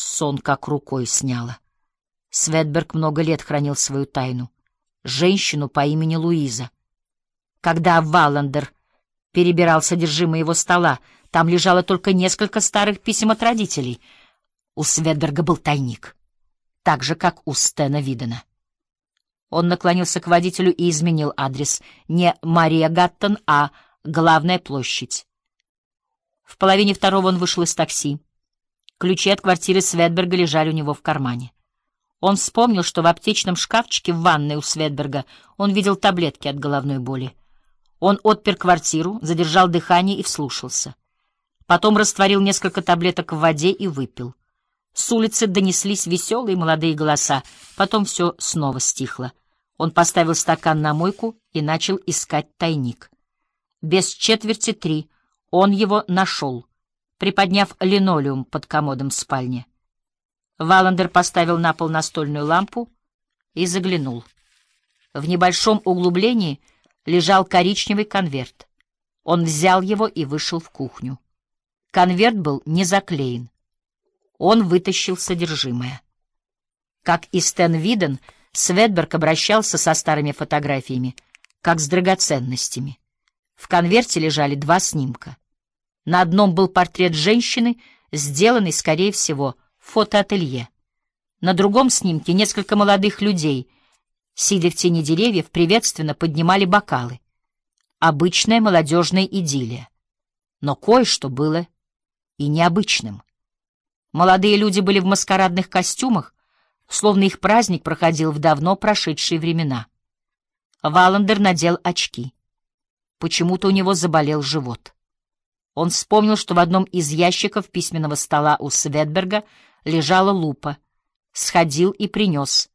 Сон как рукой сняло. Светберг много лет хранил свою тайну. Женщину по имени Луиза. Когда Валандер перебирал содержимое его стола, там лежало только несколько старых писем от родителей. У Светберга был тайник, так же, как у Стена Видена. Он наклонился к водителю и изменил адрес. Не Мария Гаттон, а Главная площадь. В половине второго он вышел из такси. Ключи от квартиры Светберга лежали у него в кармане. Он вспомнил, что в аптечном шкафчике в ванной у Светберга он видел таблетки от головной боли. Он отпер квартиру, задержал дыхание и вслушался. Потом растворил несколько таблеток в воде и выпил. С улицы донеслись веселые молодые голоса, потом все снова стихло. Он поставил стакан на мойку и начал искать тайник. Без четверти три он его нашел — приподняв линолеум под комодом в спальне. Валандер поставил на пол настольную лампу и заглянул. В небольшом углублении лежал коричневый конверт. Он взял его и вышел в кухню. Конверт был не заклеен. Он вытащил содержимое. Как и Стэн Виден, Светберг обращался со старыми фотографиями, как с драгоценностями. В конверте лежали два снимка. На одном был портрет женщины, сделанный, скорее всего, в фотоателье. На другом снимке несколько молодых людей, сидя в тени деревьев, приветственно поднимали бокалы. Обычная молодежная идиллия. Но кое-что было и необычным. Молодые люди были в маскарадных костюмах, словно их праздник проходил в давно прошедшие времена. Валандер надел очки. Почему-то у него заболел живот. Он вспомнил, что в одном из ящиков письменного стола у Светберга лежала лупа. Сходил и принес.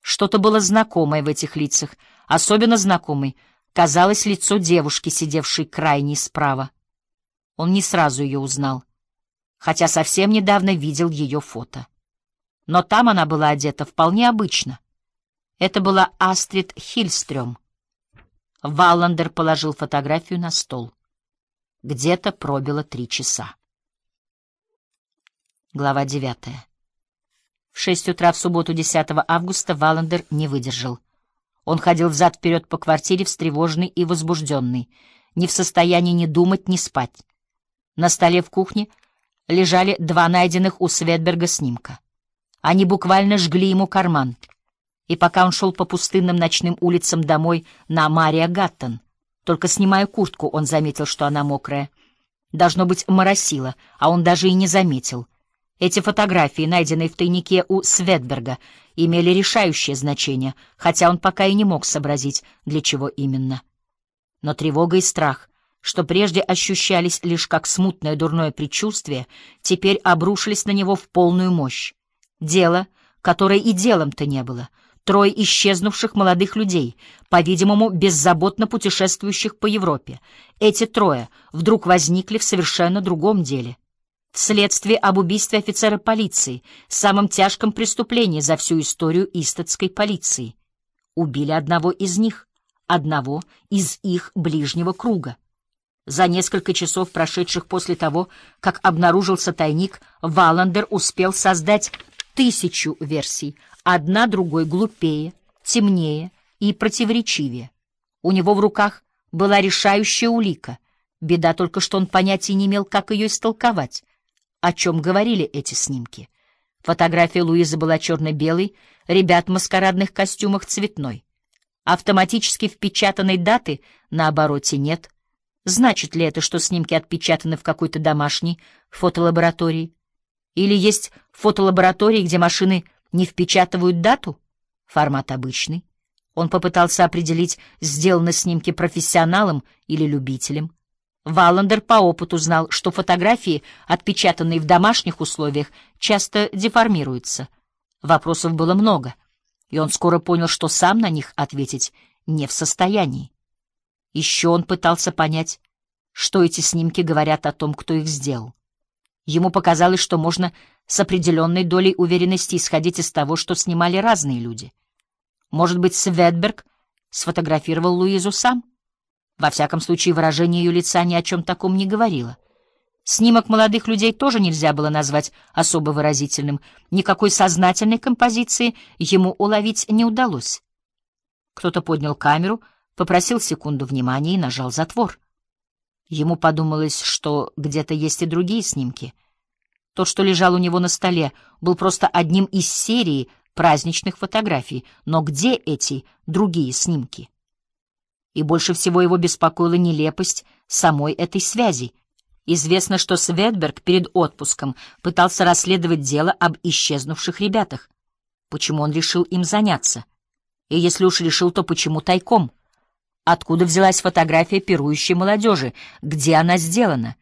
Что-то было знакомое в этих лицах, особенно знакомой казалось лицо девушки, сидевшей крайней справа. Он не сразу ее узнал, хотя совсем недавно видел ее фото. Но там она была одета вполне обычно. Это была Астрид Хильстрём. Валландер положил фотографию на стол. Где-то пробило три часа. Глава девятая. В шесть утра в субботу 10 августа Валандер не выдержал. Он ходил взад-вперед по квартире, встревоженный и возбужденный, не в состоянии ни думать, ни спать. На столе в кухне лежали два найденных у Светберга снимка. Они буквально жгли ему карман. И пока он шел по пустынным ночным улицам домой на Мария Гаттон, только снимая куртку, он заметил, что она мокрая. Должно быть, моросило, а он даже и не заметил. Эти фотографии, найденные в тайнике у Светберга, имели решающее значение, хотя он пока и не мог сообразить, для чего именно. Но тревога и страх, что прежде ощущались лишь как смутное дурное предчувствие, теперь обрушились на него в полную мощь. Дело, которое и делом-то не было — трое исчезнувших молодых людей, по-видимому, беззаботно путешествующих по Европе. Эти трое вдруг возникли в совершенно другом деле. Вследствие об убийстве офицера полиции, самом тяжком преступлении за всю историю истатской полиции. Убили одного из них, одного из их ближнего круга. За несколько часов, прошедших после того, как обнаружился тайник, Валандер успел создать тысячу версий, одна другой глупее, темнее и противоречивее. У него в руках была решающая улика. Беда только, что он понятия не имел, как ее истолковать. О чем говорили эти снимки? Фотография Луизы была черно-белой, ребят в маскарадных костюмах цветной. Автоматически впечатанной даты на обороте нет. Значит ли это, что снимки отпечатаны в какой-то домашней фотолаборатории? Или есть фотолаборатории, где машины не впечатывают дату? Формат обычный. Он попытался определить, сделаны снимки профессионалом или любителем. Валандер по опыту знал, что фотографии, отпечатанные в домашних условиях, часто деформируются. Вопросов было много, и он скоро понял, что сам на них ответить не в состоянии. Еще он пытался понять, что эти снимки говорят о том, кто их сделал. Ему показалось, что можно с определенной долей уверенности исходить из того, что снимали разные люди. Может быть, Светберг сфотографировал Луизу сам? Во всяком случае, выражение ее лица ни о чем таком не говорило. Снимок молодых людей тоже нельзя было назвать особо выразительным. Никакой сознательной композиции ему уловить не удалось. Кто-то поднял камеру, попросил секунду внимания и нажал затвор. Ему подумалось, что где-то есть и другие снимки. Тот, что лежал у него на столе, был просто одним из серии праздничных фотографий. Но где эти другие снимки? И больше всего его беспокоила нелепость самой этой связи — Известно, что Светберг перед отпуском пытался расследовать дело об исчезнувших ребятах. Почему он решил им заняться? И если уж решил, то почему тайком? Откуда взялась фотография пирующей молодежи? Где она сделана?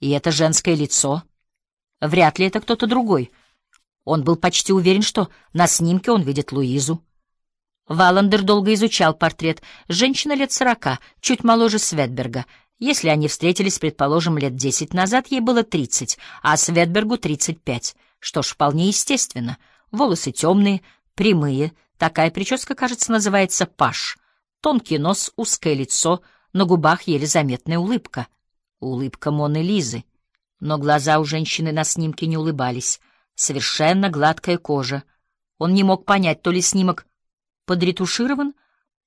И это женское лицо? Вряд ли это кто-то другой. Он был почти уверен, что на снимке он видит Луизу. Валандер долго изучал портрет. Женщина лет сорока, чуть моложе Светберга — если они встретились, предположим, лет десять назад, ей было тридцать, а Светбергу тридцать пять. Что ж, вполне естественно. Волосы темные, прямые. Такая прическа, кажется, называется паш. Тонкий нос, узкое лицо, на губах еле заметная улыбка. Улыбка Моны Лизы. Но глаза у женщины на снимке не улыбались. Совершенно гладкая кожа. Он не мог понять, то ли снимок подретуширован,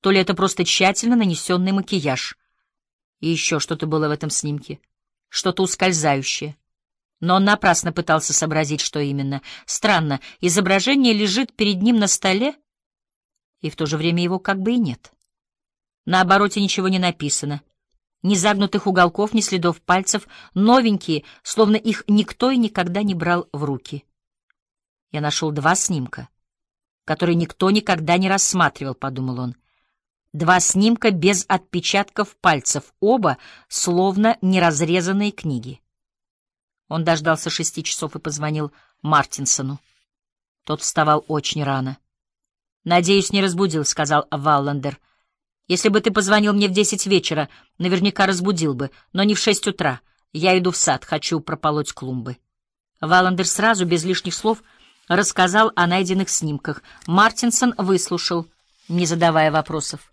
то ли это просто тщательно нанесенный макияж — и еще что-то было в этом снимке, что-то ускользающее. Но он напрасно пытался сообразить, что именно. Странно, изображение лежит перед ним на столе, и в то же время его как бы и нет. На обороте ничего не написано. Ни загнутых уголков, ни следов пальцев, новенькие, словно их никто и никогда не брал в руки. Я нашел два снимка, которые никто никогда не рассматривал, — подумал он. Два снимка без отпечатков пальцев, оба словно неразрезанные книги. Он дождался шести часов и позвонил Мартинсону. Тот вставал очень рано. «Надеюсь, не разбудил», — сказал Валландер. «Если бы ты позвонил мне в десять вечера, наверняка разбудил бы, но не в шесть утра. Я иду в сад, хочу прополоть клумбы». Валландер сразу, без лишних слов, рассказал о найденных снимках. Мартинсон выслушал, не задавая вопросов.